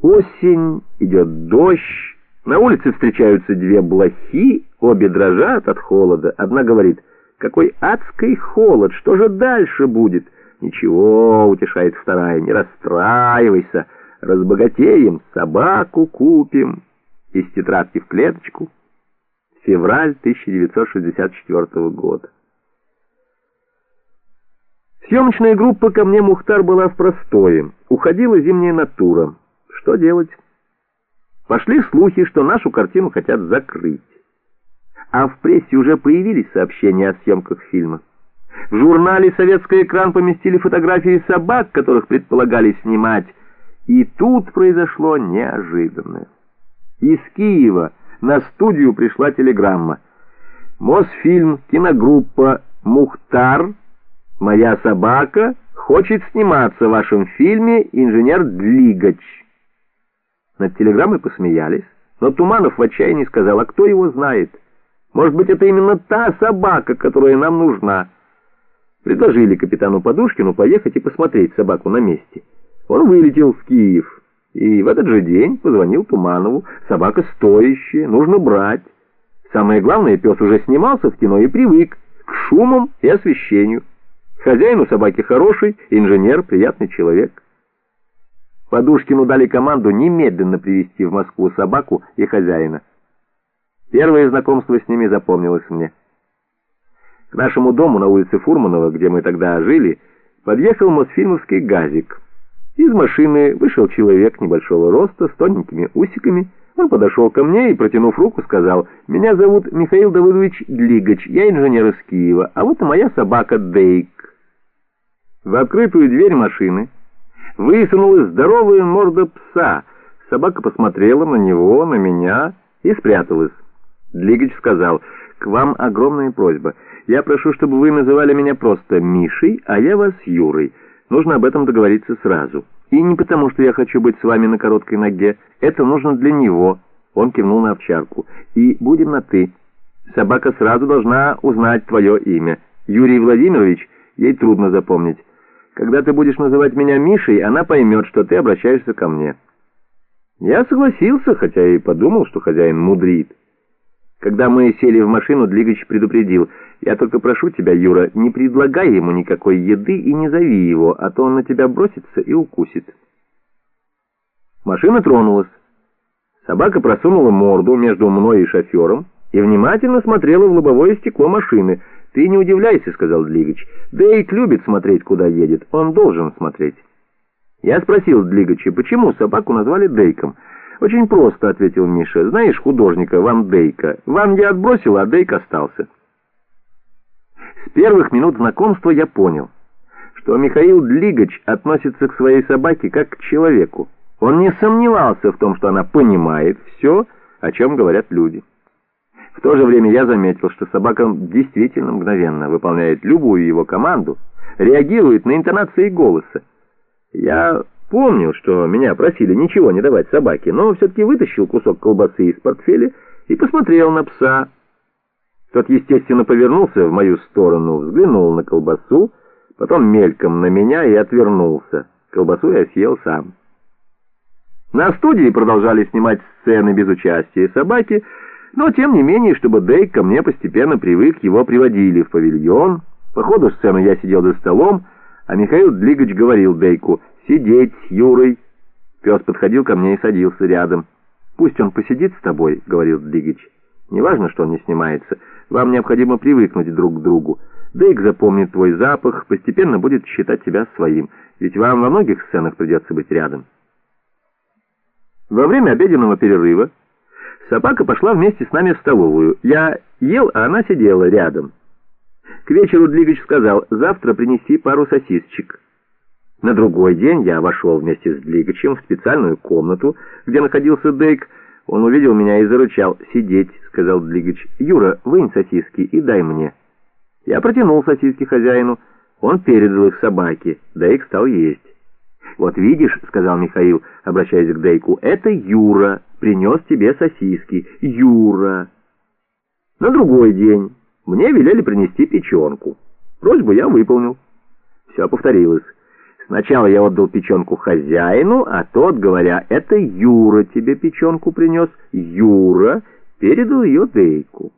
Осень, идет дождь, на улице встречаются две блохи, обе дрожат от холода. Одна говорит, какой адский холод, что же дальше будет? Ничего, утешает вторая, не расстраивайся, разбогатеем, собаку купим. Из тетрадки в клеточку. Февраль 1964 года. Съемочная группа ко мне Мухтар была в простое. Уходила зимняя натура. Что делать? Пошли слухи, что нашу картину хотят закрыть. А в прессе уже появились сообщения о съемках фильма. В журнале «Советский экран» поместили фотографии собак, которых предполагали снимать. И тут произошло неожиданное. Из Киева на студию пришла телеграмма. Мосфильм, киногруппа «Мухтар», «Моя собака» хочет сниматься в вашем фильме «Инженер Длигач». Над телеграммой посмеялись, но Туманов в отчаянии сказал, а кто его знает? Может быть, это именно та собака, которая нам нужна. Предложили капитану Подушкину поехать и посмотреть собаку на месте. Он вылетел в Киев и в этот же день позвонил Туманову. Собака стоящая, нужно брать. Самое главное, пес уже снимался в кино и привык к шумам и освещению. Хозяин у собаки хороший, инженер, приятный человек. Подушкину дали команду немедленно привести в Москву собаку и хозяина. Первое знакомство с ними запомнилось мне. К нашему дому на улице Фурманова, где мы тогда жили, подъехал мосфильмовский газик. Из машины вышел человек небольшого роста с тоненькими усиками. Он подошел ко мне и, протянув руку, сказал, «Меня зовут Михаил Давыдович Длигач, я инженер из Киева, а вот и моя собака Дейк». В открытую дверь машины Высунулась здоровая морда пса. Собака посмотрела на него, на меня и спряталась. Длигач сказал, «К вам огромная просьба. Я прошу, чтобы вы называли меня просто Мишей, а я вас Юрой. Нужно об этом договориться сразу. И не потому, что я хочу быть с вами на короткой ноге. Это нужно для него». Он кивнул на овчарку. «И будем на «ты». Собака сразу должна узнать твое имя. Юрий Владимирович, ей трудно запомнить. Когда ты будешь называть меня Мишей, она поймет, что ты обращаешься ко мне». Я согласился, хотя и подумал, что хозяин мудрит. Когда мы сели в машину, Длигач предупредил, «Я только прошу тебя, Юра, не предлагай ему никакой еды и не зови его, а то он на тебя бросится и укусит». Машина тронулась. Собака просунула морду между мной и шофером и внимательно смотрела в лобовое стекло машины — «Ты не удивляйся», — сказал Длигач. «Дейк любит смотреть, куда едет. Он должен смотреть». Я спросил Длигача, почему собаку назвали Дейком. «Очень просто», — ответил Миша. «Знаешь художника Ван Дейка? Ван я отбросил, а Дейк остался». С первых минут знакомства я понял, что Михаил Длигач относится к своей собаке как к человеку. Он не сомневался в том, что она понимает все, о чем говорят люди. В то же время я заметил, что собака действительно мгновенно выполняет любую его команду, реагирует на интонации голоса. Я помнил, что меня просили ничего не давать собаке, но все-таки вытащил кусок колбасы из портфеля и посмотрел на пса. Тот, естественно, повернулся в мою сторону, взглянул на колбасу, потом мельком на меня и отвернулся. Колбасу я съел сам. На студии продолжали снимать сцены без участия собаки, но, тем не менее, чтобы Дейк ко мне постепенно привык, его приводили в павильон. По ходу сцены я сидел за столом, а Михаил Длигач говорил Дейку «Сидеть, Юрой». Пес подходил ко мне и садился рядом. «Пусть он посидит с тобой», — говорил Длигач. «Неважно, что он не снимается. Вам необходимо привыкнуть друг к другу. Дейк запомнит твой запах, постепенно будет считать тебя своим, ведь вам во многих сценах придется быть рядом». Во время обеденного перерыва Собака пошла вместе с нами в столовую. Я ел, а она сидела рядом. К вечеру Длигач сказал, завтра принеси пару сосисочек. На другой день я вошел вместе с Длигачем в специальную комнату, где находился Дейк. Он увидел меня и зарычал. «Сидеть», — сказал Длигач. «Юра, вынь сосиски и дай мне». Я протянул сосиски хозяину. Он передал их собаке. Дейк стал есть. «Вот видишь», — сказал Михаил, обращаясь к Дейку, — «это Юра принес тебе сосиски. Юра». На другой день мне велели принести печенку. Просьбу я выполнил. Все повторилось. Сначала я отдал печенку хозяину, а тот, говоря, это Юра тебе печенку принес, Юра передал ее Дейку.